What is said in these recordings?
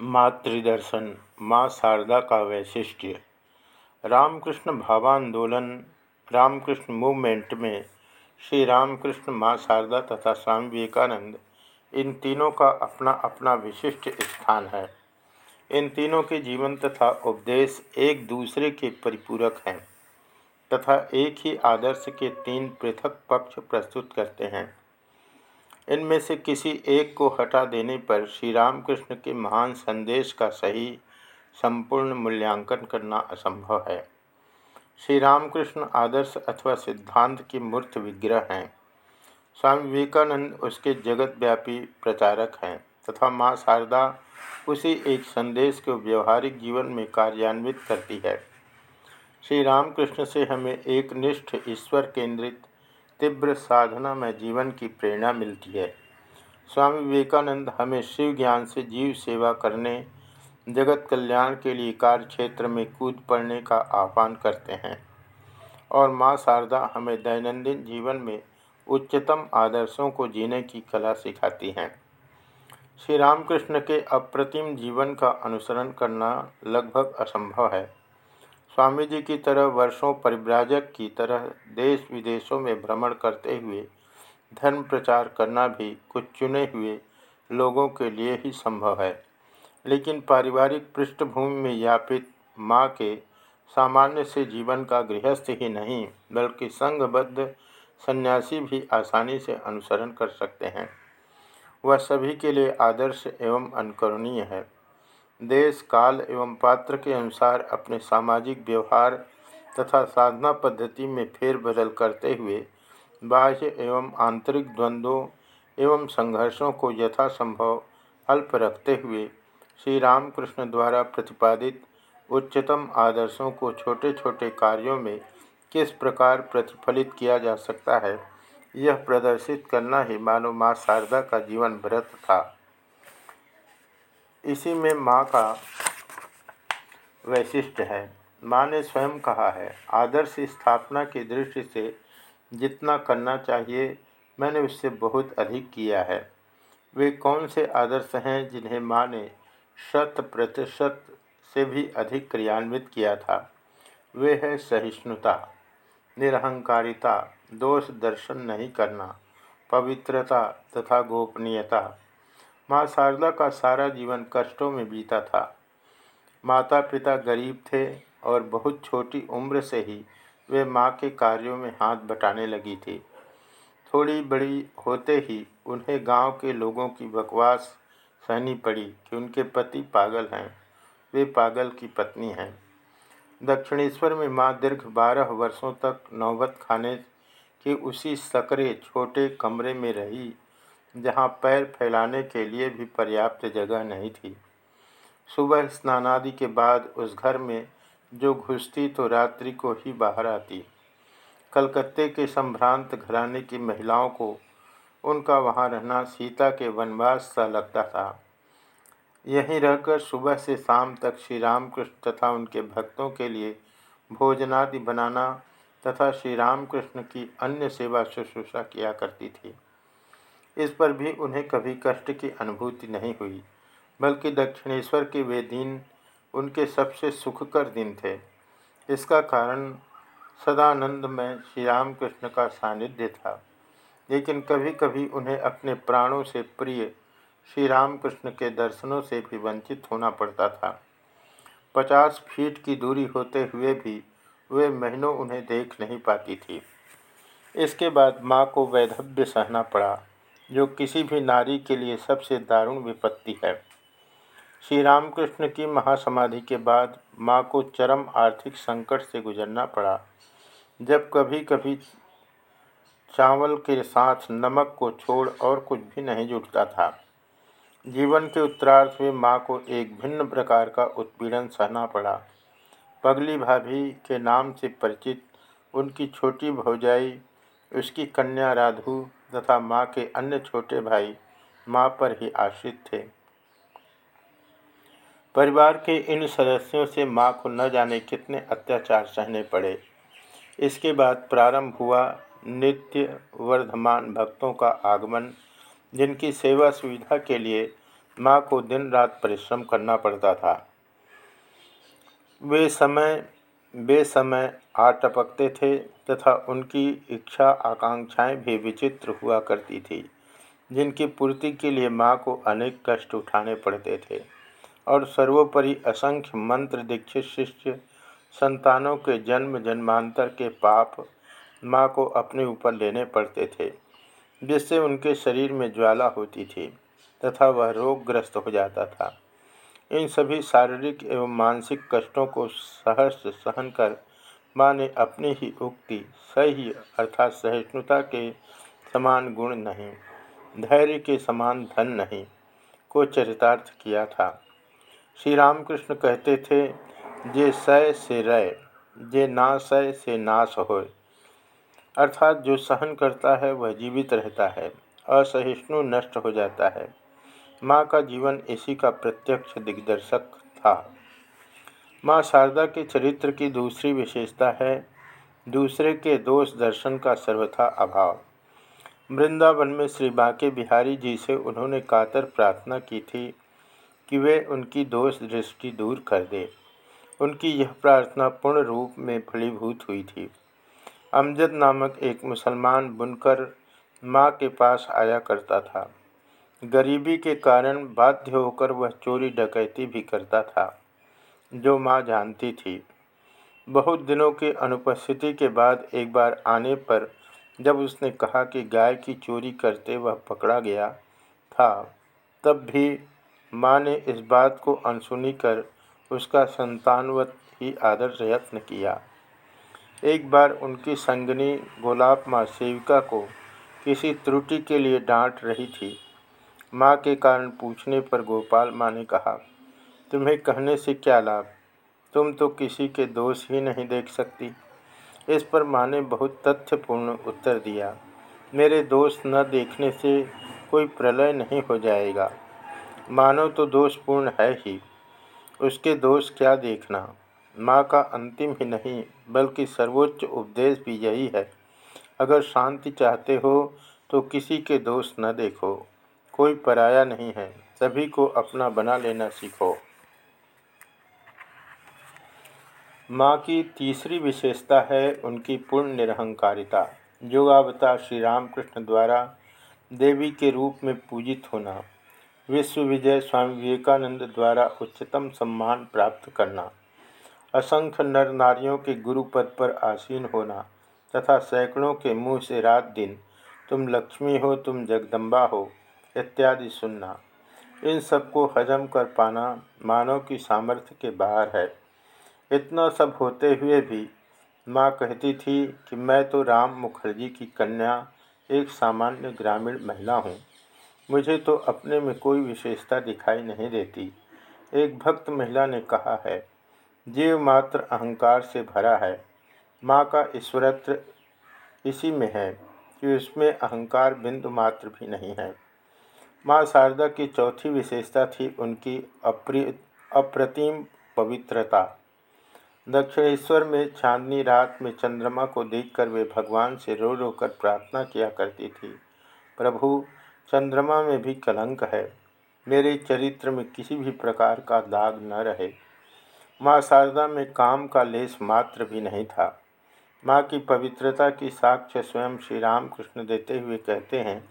मातृदर्शन, माँ शारदा का वैशिष्ट्य। रामकृष्ण भावांदोलन, रामकृष्ण मूवमेंट में श्री रामकृष्ण, माँ शारदा तथा स्वामी विवेकानंद, इन तीनों का अपना अपना विशिष्ट स्थान है। इन तीनों के जीवन तथा उपदेश एक दूसरे के परिपूरक हैं तथा एक ही आदर्श के तीन पृथक पक्ष प्रस्तुत करते हैं। इनमें से किसी एक को हटा देने पर श्री रामकृष्ण के महान संदेश का सही, संपूर्ण मूल्यांकन करना असंभव है। श्री रामकृष्ण आदर्श अथवा सिद्धांत की मूर्त विग्रह हैं। स्वामी विवेकानंद उसके जगतव्यापी प्रचारक हैं तथा माँ शारदा उसी एक संदेश को व्यवहारिक जीवन में कार्यान्वित करती है। श्री रामकृष्ण से हमें एक निष्ठ ईश्वर केंद्रित तीव्र साधना में जीवन की प्रेरणा मिलती है। स्वामी विवेकानंद हमें शिव ज्ञान से जीव सेवा करने, जगत कल्याण के लिए कार्य क्षेत्र में कूद पड़ने का आह्वान करते हैं और माँ शारदा हमें दैनंदिन जीवन में उच्चतम आदर्शों को जीने की कला सिखाती हैं। श्री रामकृष्ण के अप्रतिम जीवन का अनुसरण करना लगभग असंभव है। स्वामी जी की तरह वर्षों परिव्राजक की तरह देश विदेशों में भ्रमण करते हुए, धर्म प्रचार करना भी कुछ चुने हुए लोगों के लिए ही संभव है। लेकिन पारिवारिक पृष्ठभूमि में यापित माँ के सामान्य से जीवन का गृहस्थ ही नहीं, बल्कि संघबद्ध सन्यासी भी आसानी से अनुसरण कर सकते हैं। वह सभी के लिए आदर्श एवं अनुकरणीय है। देश, काल एवं पात्र के अनुसार अपने सामाजिक व्यवहार तथा साधना पद्धति में फेरबदल करते हुए, बाह्य एवं आंतरिक द्वंद्वों एवं संघर्षों को यथासंभव अल्प रखते हुए श्री रामकृष्ण द्वारा प्रतिपादित उच्चतम आदर्शों को छोटे छोटे कार्यों में किस प्रकार प्रतिफलित किया जा सकता है, यह प्रदर्शित करना ही मानो माँ शारदा का जीवन व्रत था। इसी में माँ का वैशिष्ट है। माँ ने स्वयं कहा है, आदर्श स्थापना की दृष्टि से जितना करना चाहिए, मैंने उससे बहुत अधिक किया है। वे कौन से आदर्श हैं जिन्हें माँ ने शत प्रतिशत से भी अधिक क्रियान्वित किया था? वे है सहिष्णुता, निरहंकारिता, दोष दर्शन नहीं करना, पवित्रता तथा गोपनीयता। माँ शारदा का सारा जीवन कष्टों में बीता था। माता पिता गरीब थे और बहुत छोटी उम्र से ही वे माँ के कार्यों में हाथ बटाने लगी थी। थोड़ी बड़ी होते ही उन्हें गाँव के लोगों की बकवास सहनी पड़ी कि उनके पति पागल हैं। वे पागल की पत्नी हैं। दक्षिणेश्वर में माँ दीर्घ बारह वर्षों तक नौबत खाने के उसी सकरे छोटे कमरे में रही। जहाँ पैर फैलाने के लिए भी पर्याप्त जगह नहीं थी। सुबह स्नानादि के बाद उस घर में जो घुसती तो रात्रि को ही बाहर आती। कलकत्ते के संभ्रांत घराने की महिलाओं को उनका वहाँ रहना सीता के वनवास सा लगता था। यहीं रहकर सुबह से शाम तक श्री रामकृष्ण तथा उनके भक्तों के लिए भोजनादि बनाना तथा श्री रामकृष्ण की अन्य सेवा शुश्रूषा किया करती थी। इस पर भी उन्हें कभी कष्ट की अनुभूति नहीं हुई, बल्कि दक्षिणेश्वर के वे दिन उनके सबसे सुखकर दिन थे। इसका कारण सदानंद में श्री रामकृष्ण का सानिध्य था, लेकिन कभी कभी उन्हें अपने प्राणों से प्रिय श्री रामकृष्ण के दर्शनों से भी वंचित होना पड़ता था। पचास फीट की दूरी होते हुए भी वे महीनों उन्हें देख नहीं पाती थी। इसके बाद माँ को वैधव्य सहना पड़ा। जो किसी भी नारी के लिए सबसे दारुण विपत्ति है। श्री रामकृष्ण की महासमाधि के बाद माँ को चरम आर्थिक संकट से गुजरना पड़ा। जब कभी कभी चावल के साथ नमक को छोड़ और कुछ भी नहीं जुटता था। जीवन के उत्तरार्थ में माँ को एक भिन्न प्रकार का उत्पीड़न सहना पड़ा। पगली भाभी के नाम से परिचित उनकी छोटी भौजाई उसकी कन्या राधु तथा माँ के अन्य छोटे भाई माँ पर ही आश्रित थे। परिवार के इन सदस्यों से माँ को न जाने कितने अत्याचार सहने पड़े। इसके बाद प्रारंभ हुआ नित्य वर्धमान भक्तों का आगमन, जिनकी सेवा सुविधा के लिए माँ को दिन रात परिश्रम करना पड़ता था। वे समय बेसमय आ टपकते थे तथा उनकी इच्छा आकांक्षाएँ भी विचित्र हुआ करती थी, जिनकी पूर्ति के लिए माँ को अनेक कष्ट उठाने पड़ते थे। और सर्वोपरि असंख्य मंत्र दीक्षित शिष्य संतानों के जन्म जन्मांतर के पाप माँ को अपने ऊपर लेने पड़ते थे, जिससे उनके शरीर में ज्वाला होती थी तथा वह रोगग्रस्त हो जाता था। इन सभी शारीरिक एवं मानसिक कष्टों को सहर्ष सहन कर माँ ने अपनी ही उक्ति सही अर्थात सहिष्णुता के समान गुण नहीं, धैर्य के समान धन नहीं, को चरितार्थ किया था। श्री रामकृष्ण कहते थे, जे सय से रय, जे ना सय से नाश हो, अर्थात जो सहन करता है वह जीवित रहता है, असहिष्णु नष्ट हो जाता है। माँ का जीवन इसी का प्रत्यक्ष दिग्दर्शक था। माँ शारदा के चरित्र की दूसरी विशेषता है, दूसरे के दोष दर्शन का सर्वथा अभाव। वृंदावन में श्री बांके बिहारी जी से उन्होंने कातर प्रार्थना की थी कि वे उनकी दोष दृष्टि दूर कर दे। उनकी यह प्रार्थना पूर्ण रूप में फलीभूत हुई थी। अमजद नामक एक मुसलमान बुनकर माँ के पास आया करता था। गरीबी के कारण बाध्य होकर वह चोरी डकैती भी करता था, जो माँ जानती थी। बहुत दिनों की अनुपस्थिति के बाद एक बार आने पर जब उसने कहा कि गाय की चोरी करते वह पकड़ा गया था, तब भी माँ ने इस बात को अनसुनी कर उसका संतानवत ही आदर यत्न किया। एक बार उनकी संगनी गोलाब माँ सेविका को किसी त्रुटि के लिए डांट रही थी। माँ के कारण पूछने पर गोपाल माँ ने कहा, तुम्हें कहने से क्या लाभ? तुम तो किसी के दोष ही नहीं देख सकती। इस पर माँ ने बहुत तथ्यपूर्ण उत्तर दिया, मेरे दोष न देखने से कोई प्रलय नहीं हो जाएगा। मानव तो दोषपूर्ण है ही। उसके दोष क्या देखना? माँ का अंतिम ही नहीं, बल्कि सर्वोच्च उपदेश भी यही है। अगर शांति चाहते हो तो किसी के दोष न देखो। कोई पराया नहीं है। सभी को अपना बना लेना सीखो। माँ की तीसरी विशेषता है उनकी पूर्ण निरहंकारिता। योगावतार श्री रामकृष्ण द्वारा देवी के रूप में पूजित होना, विश्व विजय स्वामी विवेकानंद द्वारा उच्चतम सम्मान प्राप्त करना, असंख्य नर नारियों के गुरु पद पर आसीन होना तथा सैकड़ों के मुँह से रात दिन, तुम लक्ष्मी हो, तुम जगदम्बा हो इत्यादि सुनना। इन सबको हजम कर पाना मानव की सामर्थ्य के बाहर है। इतना सब होते हुए भी माँ कहती थी कि मैं तो राम मुखर्जी की कन्या, एक सामान्य ग्रामीण महिला हूँ। मुझे तो अपने में कोई विशेषता दिखाई नहीं देती। एक भक्त महिला ने कहा है, जीव मात्र अहंकार से भरा है। माँ का ईश्वरत्व इसी में है कि उसमें अहंकार बिंदु मात्र भी नहीं है। माँ शारदा की चौथी विशेषता थी उनकी अप्रि, अप्रतिम पवित्रता। दक्षिणेश्वर में चांदनी रात में चंद्रमा को देखकर वे भगवान से रो रो कर प्रार्थना किया करती थी, प्रभु, चंद्रमा में भी कलंक है, मेरे चरित्र में किसी भी प्रकार का दाग न रहे। माँ शारदा में काम का लेस मात्र भी नहीं था। माँ की पवित्रता की साक्ष्य स्वयं श्री राम कृष्ण देते हुए कहते हैं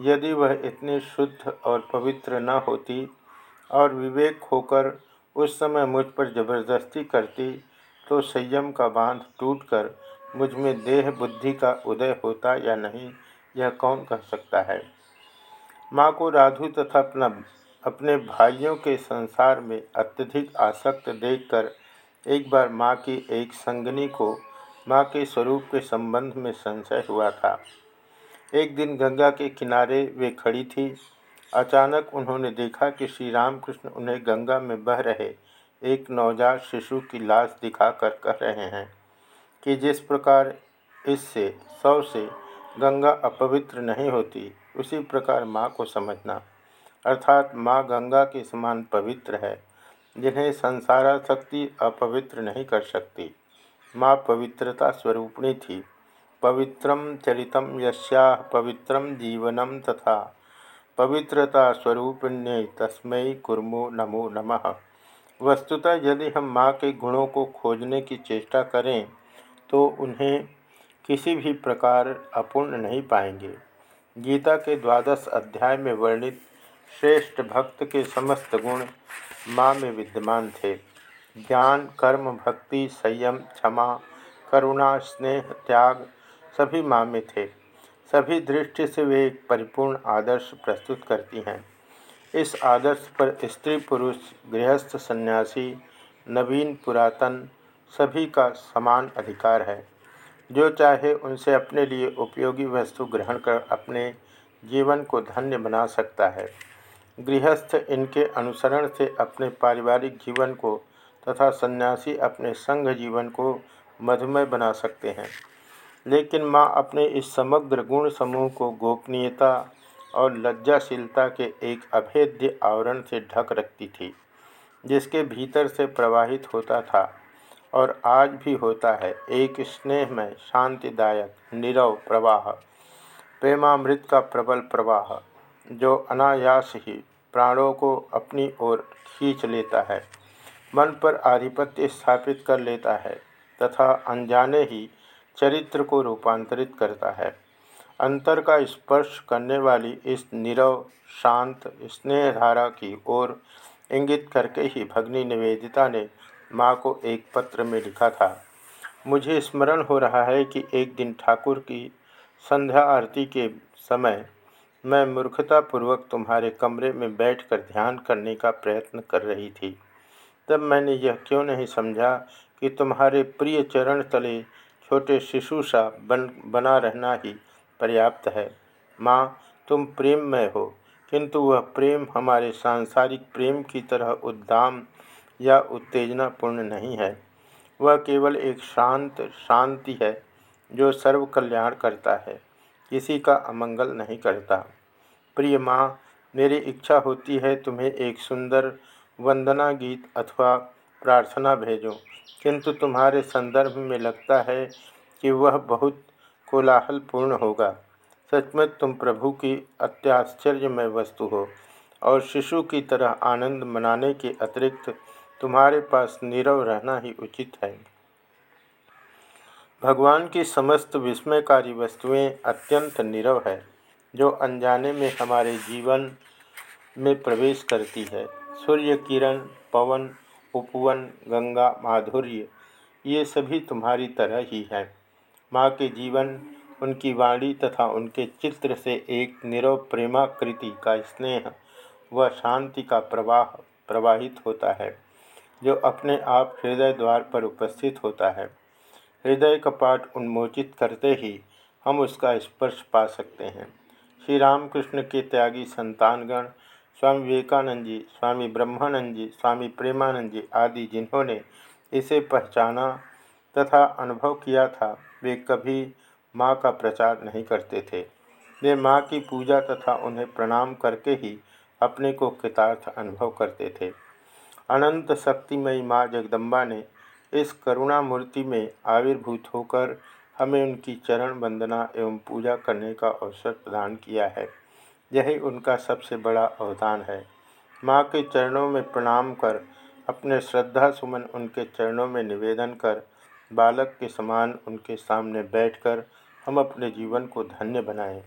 यदि वह इतनी शुद्ध और पवित्र न होती और विवेक होकर उस समय मुझ पर ज़बरदस्ती करती तो संयम का बाँध टूटकर मुझमें देह बुद्धि का उदय होता या नहीं, यह कौन कह सकता है? माँ को राधु तथा अपना, अपने भाइयों के संसार में अत्यधिक आसक्त देखकर एक बार माँ की एक संगनी को, माँ के स्वरूप के संबंध में संशय हुआ था। एक दिन गंगा के किनारे वे खड़ी थी। अचानक उन्होंने देखा कि श्री रामकृष्ण उन्हें गंगा में बह रहे एक नवजात शिशु की लाश दिखाकर कह रहे हैं कि जिस प्रकार इससे सौ से गंगा अपवित्र नहीं होती, उसी प्रकार माँ को समझना। अर्थात माँ गंगा के समान पवित्र है, जिन्हें संसाराशक्ति अपवित्र नहीं कर सकती। माँ पवित्रता स्वरूपणी थी। पवित्रम चरितम यस्या पवित्रम जीवनम तथा पवित्रता स्वरूपिण्य तस्मै कुर्मो नमो नमः। वस्तुतः यदि हम माँ के गुणों को खोजने की चेष्टा करें तो उन्हें किसी भी प्रकार अपूर्ण नहीं पाएँगे। गीता के द्वादश अध्याय में वर्णित श्रेष्ठ भक्त के समस्त गुण माँ में विद्यमान थे। ज्ञान, कर्म, भक्ति, संयम, क्षमा, करुणा, स्नेह, त्याग सभी माँ में थे। सभी दृष्टि से वे एक परिपूर्ण आदर्श प्रस्तुत करती हैं। इस आदर्श पर स्त्री पुरुष, गृहस्थ सन्यासी, नवीन पुरातन सभी का समान अधिकार है। जो चाहे उनसे अपने लिए उपयोगी वस्तु ग्रहण कर अपने जीवन को धन्य बना सकता है। गृहस्थ इनके अनुसरण से अपने पारिवारिक जीवन को तथा सन्यासी अपने संघ जीवन को मधुमय बना सकते हैं। लेकिन माँ अपने इस समग्र गुण समूह को गोपनीयता और लज्जाशीलता के एक अभेद्य आवरण से ढक रखती थी, जिसके भीतर से प्रवाहित होता था और आज भी होता है। एक स्नेहमय, शांतिदायक, निरव प्रवाह, प्रेमामृत का प्रबल प्रवाह, जो अनायास ही प्राणों को अपनी ओर खींच लेता है, मन पर आधिपत्य स्थापित कर लेता है, तथा अनजाने ही चरित्र को रूपांतरित करता है। अंतर का स्पर्श करने वाली इस निरव, शांत, स्नेहधारा की ओर इंगित करके ही भगनी निवेदिता ने माँ को एक पत्र में लिखा था। मुझे स्मरण हो रहा है कि एक दिन ठाकुर की संध्या आरती के समय मैं मूर्खतापूर्वक तुम्हारे कमरे में बैठकर ध्यान करने का प्रयत्न कर रही थी। तब मैंने यह क्यों नहीं समझा कि तुम्हारे प्रिय चरण तले छोटे शिशु सा बन, बना रहना ही पर्याप्त है। माँ, तुम प्रेममय हो, किंतु वह प्रेम हमारे सांसारिक प्रेम की तरह उद्दाम या उत्तेजनापूर्ण नहीं है। वह केवल एक शांत, शांति है जो सर्व कल्याण करता है, किसी का अमंगल नहीं करता। प्रिय माँ, मेरी इच्छा होती है तुम्हें एक सुंदर वंदना गीत अथवा प्रार्थना भेजो। किंतु तुम्हारे संदर्भ में लगता है कि वह बहुत कोलाहलपूर्ण होगा। सचमुच तुम प्रभु की अत्याश्चर्यमय वस्तु हो और शिशु की तरह आनंद मनाने के अतिरिक्त तुम्हारे पास नीरव रहना ही उचित है। भगवान की समस्त विस्मयकारी वस्तुएँ अत्यंत नीरव है, जो अनजाने में हमारे जीवन में प्रवेश करती है। सूर्य किरण, पवन उपवन, गंगा, माधुर्य, ये सभी तुम्हारी तरह ही हैं। माँ के जीवन, उनकी वाणी तथा उनके चित्र से एक निरव प्रेमाकृति का स्नेह व शांति का प्रवाह प्रवाहित होता है, जो अपने आप हृदय द्वार पर उपस्थित होता है। हृदय कपाट उन्मोचित करते ही हम उसका स्पर्श पा सकते हैं। श्री रामकृष्ण के त्यागी संतानगण स्वामी विवेकानंद जी स्वामी ब्रह्मानंद जी स्वामी प्रेमानंद जी आदि जिन्होंने इसे पहचाना तथा अनुभव किया था, वे कभी माँ का प्रचार नहीं करते थे। वे माँ की पूजा तथा उन्हें प्रणाम करके ही अपने को कृतार्थ अनुभव करते थे। अनंत शक्तिमयी माँ जगदम्बा ने इस करुणा मूर्ति में आविर्भूत होकर हमें उनकी चरण वंदना एवं पूजा करने का अवसर प्रदान किया है। यही उनका सबसे बड़ा अवदान है। माँ के चरणों में प्रणाम कर, अपने श्रद्धा सुमन उनके चरणों में निवेदन कर, बालक के समान उनके सामने बैठकर हम अपने जीवन को धन्य बनाएँ।